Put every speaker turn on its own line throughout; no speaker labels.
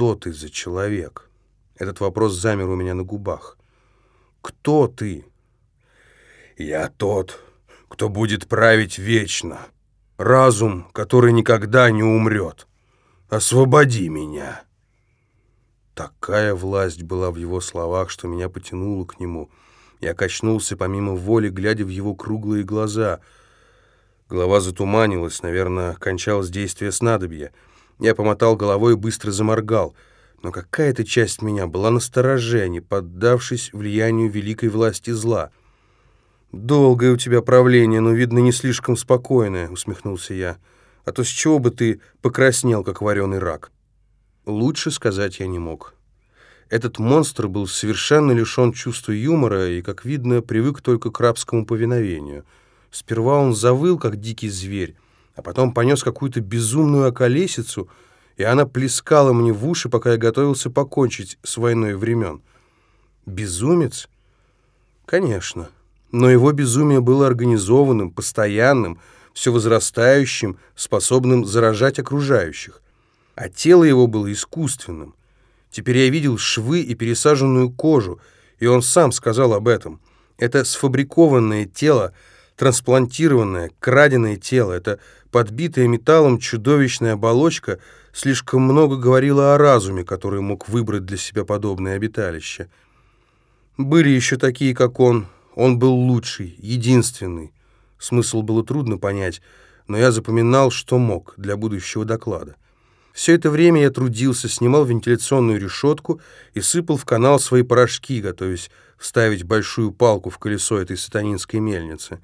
Что ты за человек? Этот вопрос замер у меня на губах. Кто ты? Я тот, кто будет править вечно. Разум, который никогда не умрет. Освободи меня. Такая власть была в его словах, что меня потянуло к нему. Я качнулся помимо воли, глядя в его круглые глаза. Голова затуманилась, наверное, кончалось действие снадобья. Я помотал головой и быстро заморгал. Но какая-то часть меня была настороже, не поддавшись влиянию великой власти зла. «Долгое у тебя правление, но, видно, не слишком спокойное», — усмехнулся я. «А то с чего бы ты покраснел, как вареный рак?» Лучше сказать я не мог. Этот монстр был совершенно лишен чувства юмора и, как видно, привык только к рабскому повиновению. Сперва он завыл, как дикий зверь, а потом понес какую-то безумную околесицу, и она плескала мне в уши, пока я готовился покончить с войной времен. Безумец? Конечно. Но его безумие было организованным, постоянным, все возрастающим, способным заражать окружающих а тело его было искусственным. Теперь я видел швы и пересаженную кожу, и он сам сказал об этом. Это сфабрикованное тело, трансплантированное, краденое тело, это подбитая металлом чудовищная оболочка слишком много говорила о разуме, который мог выбрать для себя подобное обиталище. Были еще такие, как он. Он был лучший, единственный. Смысл было трудно понять, но я запоминал, что мог для будущего доклада. Все это время я трудился, снимал вентиляционную решетку и сыпал в канал свои порошки, готовясь вставить большую палку в колесо этой сатанинской мельницы.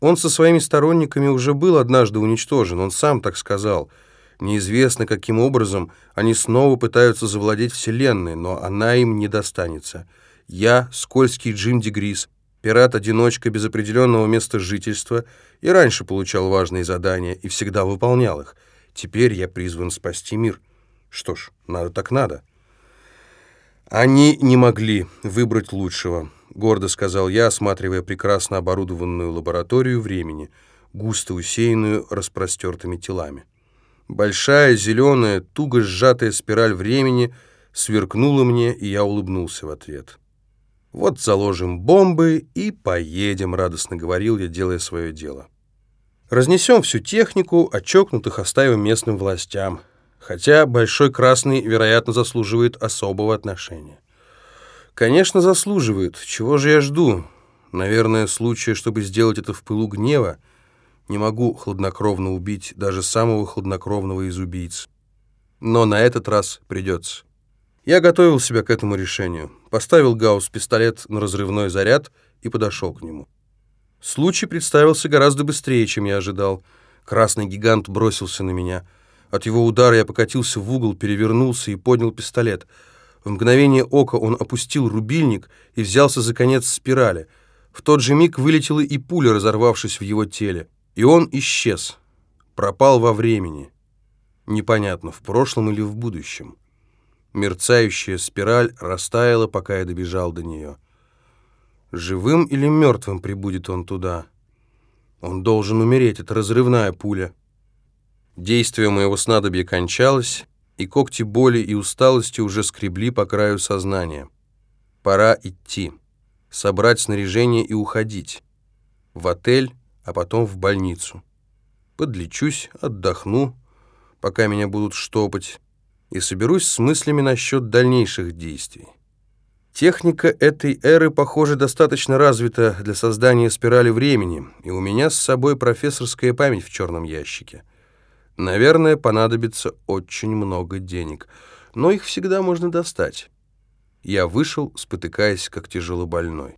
Он со своими сторонниками уже был однажды уничтожен, он сам так сказал. Неизвестно, каким образом они снова пытаются завладеть Вселенной, но она им не достанется. Я, скользкий Джим Дегрис, пират-одиночка без определенного места жительства, и раньше получал важные задания и всегда выполнял их — Теперь я призван спасти мир. Что ж, надо так надо. Они не могли выбрать лучшего, гордо сказал я, осматривая прекрасно оборудованную лабораторию времени, густо усеянную распростертыми телами. Большая, зеленая, туго сжатая спираль времени сверкнула мне, и я улыбнулся в ответ. «Вот заложим бомбы и поедем», — радостно говорил я, делая свое дело. Разнесем всю технику, а чокнутых оставим местным властям. Хотя Большой Красный, вероятно, заслуживает особого отношения. Конечно, заслуживает. Чего же я жду? Наверное, случая, чтобы сделать это в пылу гнева, не могу хладнокровно убить даже самого хладнокровного из убийц. Но на этот раз придется. Я готовил себя к этому решению. Поставил Гаусс пистолет на разрывной заряд и подошел к нему. Случай представился гораздо быстрее, чем я ожидал. Красный гигант бросился на меня. От его удара я покатился в угол, перевернулся и поднял пистолет. В мгновение ока он опустил рубильник и взялся за конец спирали. В тот же миг вылетела и пуля, разорвавшись в его теле. И он исчез. Пропал во времени. Непонятно, в прошлом или в будущем. Мерцающая спираль растаяла, пока я добежал до нее. Живым или мертвым прибудет он туда? Он должен умереть, это разрывная пуля. Действие моего снадобья кончалось, и когти боли и усталости уже скребли по краю сознания. Пора идти, собрать снаряжение и уходить. В отель, а потом в больницу. Подлечусь, отдохну, пока меня будут штопать, и соберусь с мыслями насчет дальнейших действий. Техника этой эры, похоже, достаточно развита для создания спирали времени, и у меня с собой профессорская память в черном ящике. Наверное, понадобится очень много денег, но их всегда можно достать. Я вышел, спотыкаясь, как тяжелобольной.